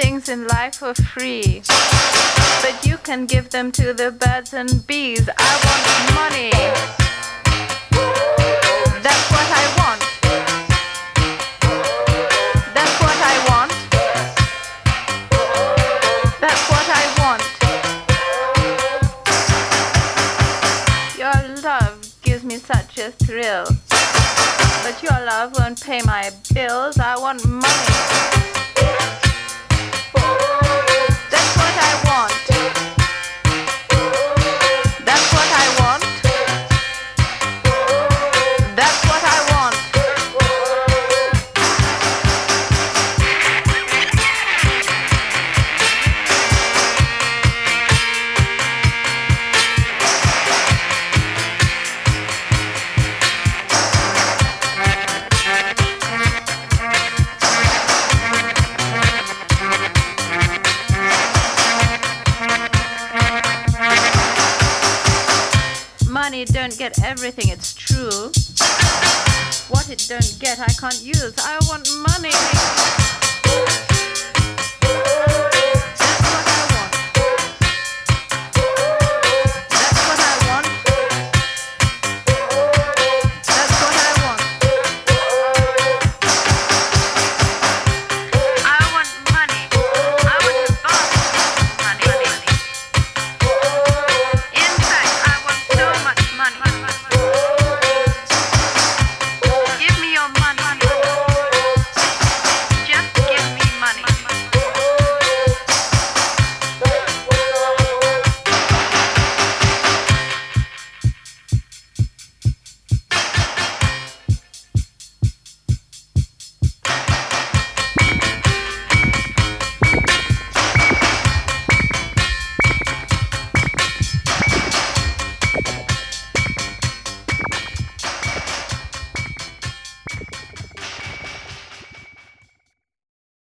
things in life for free. But you can give them to the birds and bees. I want money. That's what I want. That's what I want. That's what I want. Your love gives me such a thrill. But your love won't pay my bills. I want money. Money don't get everything, it's true. What it don't get, I can't use. I want money.